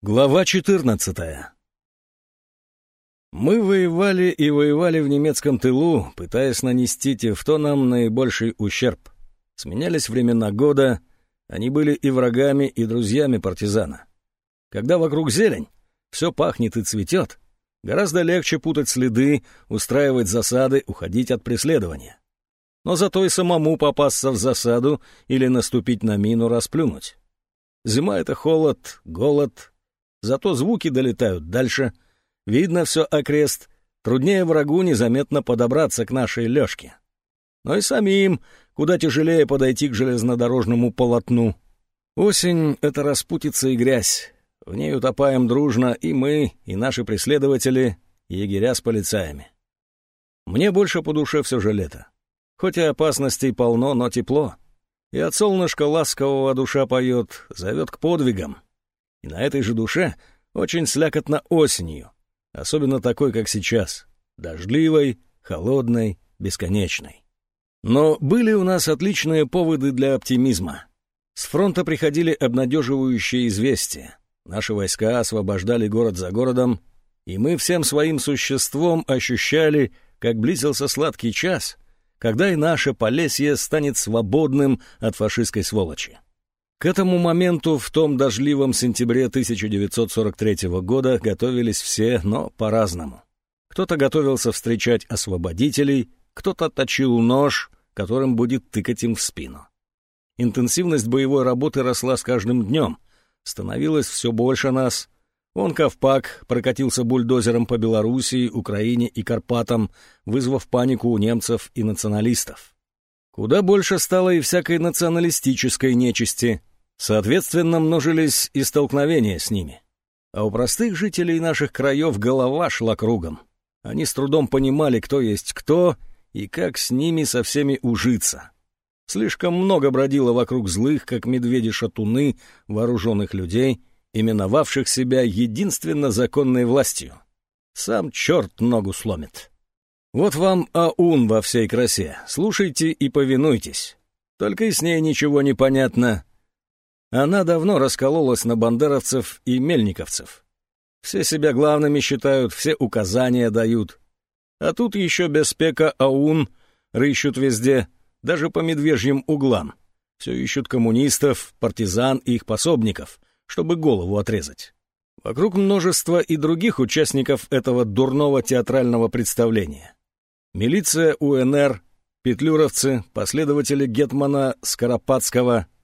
Глава 14 Мы воевали и воевали в немецком тылу, пытаясь нанести тевтонам наибольший ущерб. Сменялись времена года, они были и врагами, и друзьями партизана. Когда вокруг зелень, все пахнет и цветет, гораздо легче путать следы, устраивать засады, уходить от преследования. Но зато и самому попасться в засаду или наступить на мину расплюнуть. Зима — это холод, голод, Зато звуки долетают дальше. Видно все окрест. Труднее врагу незаметно подобраться к нашей лёжке. Но и самим куда тяжелее подойти к железнодорожному полотну. Осень — это распутица и грязь. В ней утопаем дружно и мы, и наши преследователи, егеря с полицаями. Мне больше по душе все же лето. Хоть и опасностей полно, но тепло. И от солнышка ласкового душа поет, зовет к подвигам. И на этой же душе очень слякотно осенью, особенно такой, как сейчас, дождливой, холодной, бесконечной. Но были у нас отличные поводы для оптимизма. С фронта приходили обнадеживающие известия. Наши войска освобождали город за городом, и мы всем своим существом ощущали, как близился сладкий час, когда и наше Полесье станет свободным от фашистской сволочи. К этому моменту в том дождливом сентябре 1943 года готовились все, но по-разному. Кто-то готовился встречать освободителей, кто-то точил нож, которым будет тыкать им в спину. Интенсивность боевой работы росла с каждым днем. Становилось все больше нас. Он, Ковпак, прокатился бульдозером по Белоруссии, Украине и Карпатам, вызвав панику у немцев и националистов. Куда больше стало и всякой националистической нечисти. Соответственно, множились и столкновения с ними. А у простых жителей наших краев голова шла кругом. Они с трудом понимали, кто есть кто и как с ними со всеми ужиться. Слишком много бродило вокруг злых, как медведи-шатуны, вооруженных людей, именовавших себя единственно законной властью. Сам черт ногу сломит. Вот вам Аун во всей красе. Слушайте и повинуйтесь. Только и с ней ничего не понятно. Она давно раскололась на бандеровцев и мельниковцев. Все себя главными считают, все указания дают. А тут еще без спека Аун рыщут везде, даже по медвежьим углам. Все ищут коммунистов, партизан и их пособников, чтобы голову отрезать. Вокруг множество и других участников этого дурного театрального представления. Милиция УНР, петлюровцы, последователи Гетмана Скоропадского —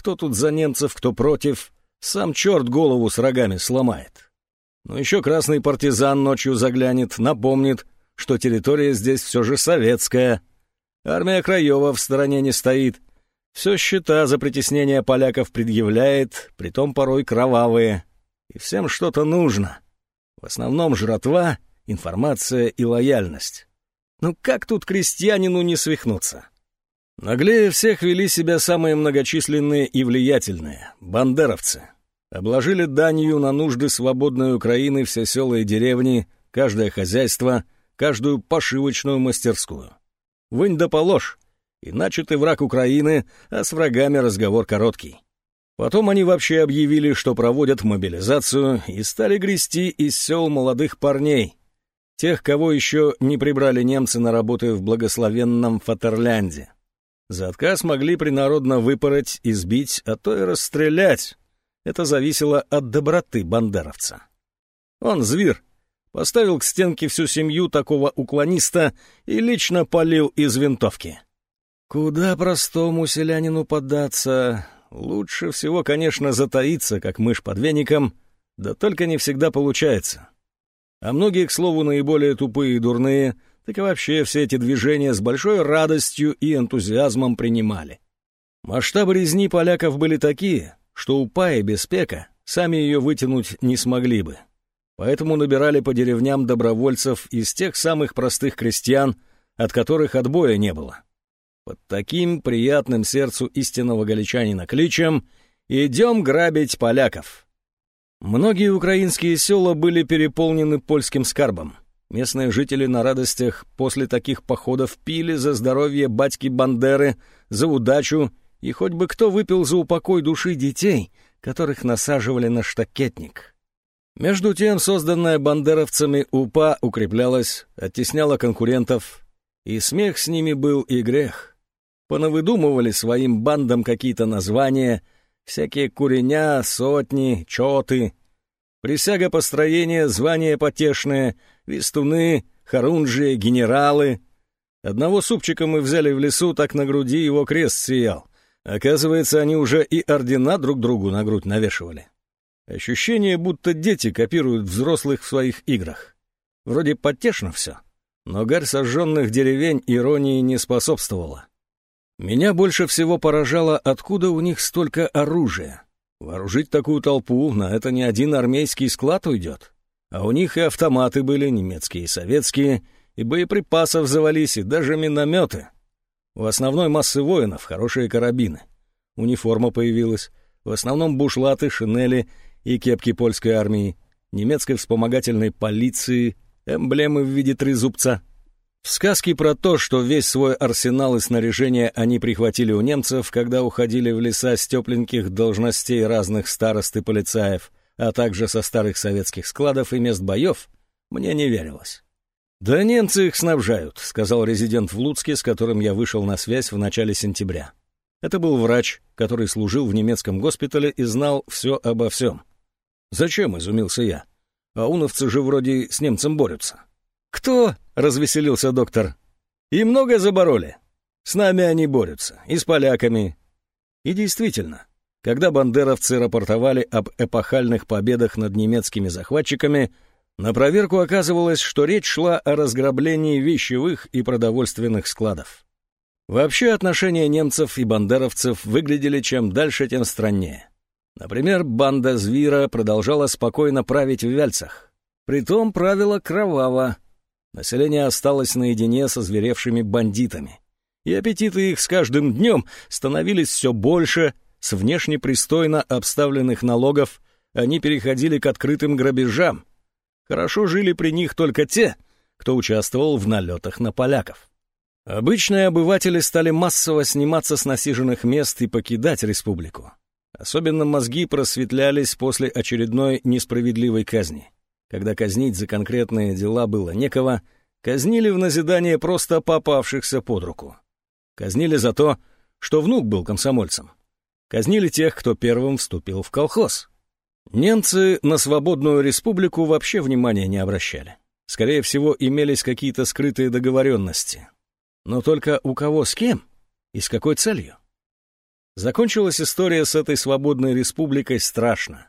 кто тут за немцев, кто против, сам черт голову с рогами сломает. Но еще красный партизан ночью заглянет, напомнит, что территория здесь все же советская. Армия Краева в стороне не стоит. Все счета за притеснение поляков предъявляет, притом порой кровавые. И всем что-то нужно. В основном жратва, информация и лояльность. Ну как тут крестьянину не свихнуться? Наглее всех вели себя самые многочисленные и влиятельные — бандеровцы. Обложили данью на нужды свободной Украины все села и деревни, каждое хозяйство, каждую пошивочную мастерскую. Вынь да положь, иначе ты враг Украины, а с врагами разговор короткий. Потом они вообще объявили, что проводят мобилизацию, и стали грести из сел молодых парней, тех, кого еще не прибрали немцы на работы в благословенном Фатерлянде. За отказ могли принародно выпороть, избить, а то и расстрелять. Это зависело от доброты бандеровца. Он зверь. Поставил к стенке всю семью такого уклониста и лично полил из винтовки. Куда простому селянину поддаться? Лучше всего, конечно, затаиться, как мышь под веником, да только не всегда получается. А многие, к слову, наиболее тупые и дурные — так и вообще все эти движения с большой радостью и энтузиазмом принимали. Масштабы резни поляков были такие, что у Паи без пека сами ее вытянуть не смогли бы. Поэтому набирали по деревням добровольцев из тех самых простых крестьян, от которых отбоя не было. Под таким приятным сердцу истинного галичанина кличем «Идем грабить поляков». Многие украинские села были переполнены польским скарбом. Местные жители на радостях после таких походов пили за здоровье батьки Бандеры, за удачу, и хоть бы кто выпил за упокой души детей, которых насаживали на штакетник. Между тем, созданная бандеровцами УПА укреплялась, оттесняла конкурентов, и смех с ними был и грех. Понавыдумывали своим бандам какие-то названия, всякие куреня, сотни, чоты, присяга построения, звания потешные, вестуны, хорунжие, генералы. Одного супчика мы взяли в лесу, так на груди его крест сиял. Оказывается, они уже и ордена друг другу на грудь навешивали. Ощущение, будто дети копируют взрослых в своих играх. Вроде потешно все, но гарь сожженных деревень иронии не способствовала. Меня больше всего поражало, откуда у них столько оружия. Вооружить такую толпу, на это не один армейский склад уйдет. А у них и автоматы были, немецкие и советские, и боеприпасов завались, и даже минометы. У основной массы воинов хорошие карабины. Униформа появилась, в основном бушлаты, шинели и кепки польской армии, немецкой вспомогательной полиции, эмблемы в виде трезубца. В сказке про то, что весь свой арсенал и снаряжение они прихватили у немцев, когда уходили в леса с тепленьких должностей разных старост и полицаев, а также со старых советских складов и мест боев, мне не верилось. «Да немцы их снабжают», — сказал резидент в Луцке, с которым я вышел на связь в начале сентября. Это был врач, который служил в немецком госпитале и знал все обо всем. «Зачем?» — изумился я. «Ауновцы же вроде с немцем борются». «Кто?» — развеселился доктор. «И много забороли. С нами они борются, и с поляками». И действительно, когда бандеровцы рапортовали об эпохальных победах над немецкими захватчиками, на проверку оказывалось, что речь шла о разграблении вещевых и продовольственных складов. Вообще отношения немцев и бандеровцев выглядели чем дальше, тем страннее. Например, банда Звира продолжала спокойно править в Вяльцах. Притом правила кроваво. Население осталось наедине со зверевшими бандитами. И аппетиты их с каждым днем становились все больше, с внешне пристойно обставленных налогов они переходили к открытым грабежам. Хорошо жили при них только те, кто участвовал в налетах на поляков. Обычные обыватели стали массово сниматься с насиженных мест и покидать республику. Особенно мозги просветлялись после очередной несправедливой казни. Когда казнить за конкретные дела было некого, казнили в назидание просто попавшихся под руку. Казнили за то, что внук был комсомольцем. Казнили тех, кто первым вступил в колхоз. Немцы на свободную республику вообще внимания не обращали. Скорее всего, имелись какие-то скрытые договоренности. Но только у кого с кем и с какой целью? Закончилась история с этой свободной республикой страшно.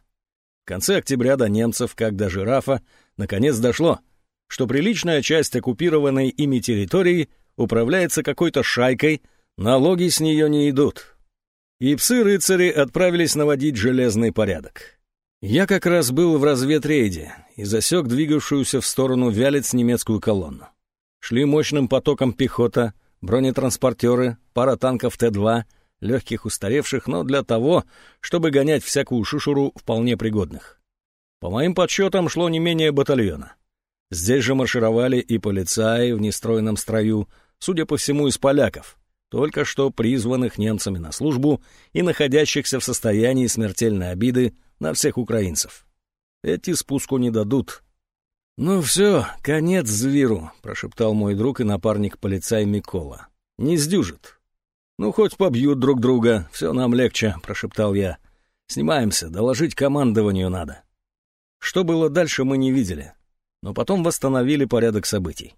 В конце октября до немцев, как до жирафа, наконец дошло, что приличная часть оккупированной ими территории управляется какой-то шайкой, налоги с нее не идут. И псы-рыцари отправились наводить железный порядок. Я как раз был в разведрейде и засек двигавшуюся в сторону Вялец немецкую колонну. Шли мощным потоком пехота, бронетранспортеры, пара танков Т-2 — легких устаревших, но для того, чтобы гонять всякую шушуру вполне пригодных. По моим подсчетам шло не менее батальона. Здесь же маршировали и полицаи в нестройном строю, судя по всему, из поляков, только что призванных немцами на службу и находящихся в состоянии смертельной обиды на всех украинцев. Эти спуску не дадут. «Ну все, конец зверу», — прошептал мой друг и напарник полицай Микола. «Не сдюжит, «Ну, хоть побьют друг друга, все нам легче», — прошептал я. «Снимаемся, доложить командованию надо». Что было дальше, мы не видели, но потом восстановили порядок событий.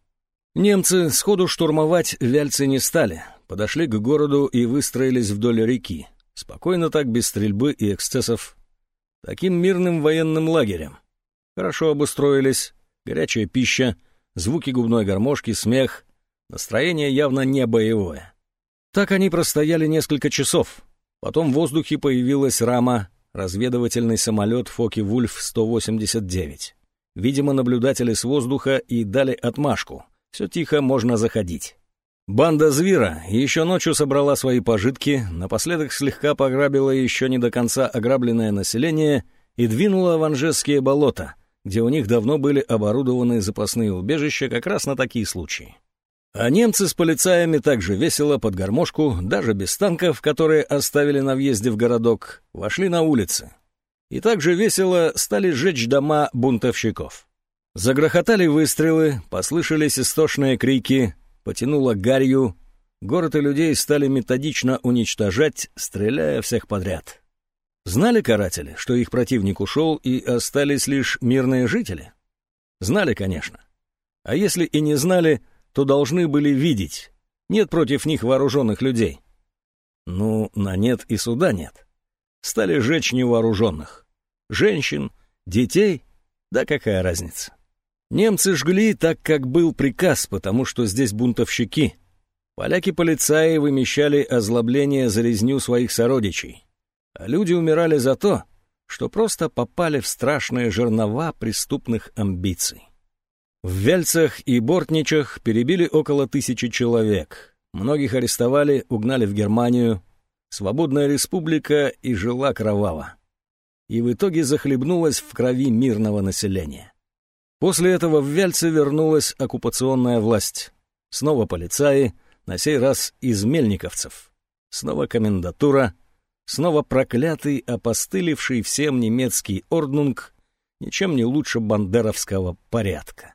Немцы сходу штурмовать вяльцы не стали, подошли к городу и выстроились вдоль реки, спокойно так, без стрельбы и эксцессов. Таким мирным военным лагерем. Хорошо обустроились, горячая пища, звуки губной гармошки, смех. Настроение явно не боевое. Так они простояли несколько часов. Потом в воздухе появилась рама, разведывательный самолет Фоки-Вульф-189. Видимо, наблюдатели с воздуха и дали отмашку. Все тихо, можно заходить. Банда Звира еще ночью собрала свои пожитки, напоследок слегка пограбила еще не до конца ограбленное население и двинула в Анжесские болота, где у них давно были оборудованы запасные убежища как раз на такие случаи. А немцы с полицаями также весело под гармошку, даже без танков, которые оставили на въезде в городок, вошли на улицы, И также весело стали сжечь дома бунтовщиков. Загрохотали выстрелы, послышались истошные крики, потянуло гарью, город и людей стали методично уничтожать, стреляя всех подряд. Знали каратели, что их противник ушел и остались лишь мирные жители? Знали, конечно. А если и не знали, то должны были видеть. Нет против них вооруженных людей. Ну, на нет и суда нет. Стали жечь невооруженных. Женщин, детей, да какая разница. Немцы жгли так, как был приказ, потому что здесь бунтовщики. Поляки-полицаи вымещали озлобление за резню своих сородичей. А люди умирали за то, что просто попали в страшные жернова преступных амбиций. В Вельцах и Бортничах перебили около тысячи человек. Многих арестовали, угнали в Германию. Свободная республика и жила кроваво. И в итоге захлебнулась в крови мирного населения. После этого в Вяльце вернулась оккупационная власть. Снова полицаи, на сей раз из мельниковцев. Снова комендатура, снова проклятый, опостылевший всем немецкий орднунг, ничем не лучше бандеровского порядка.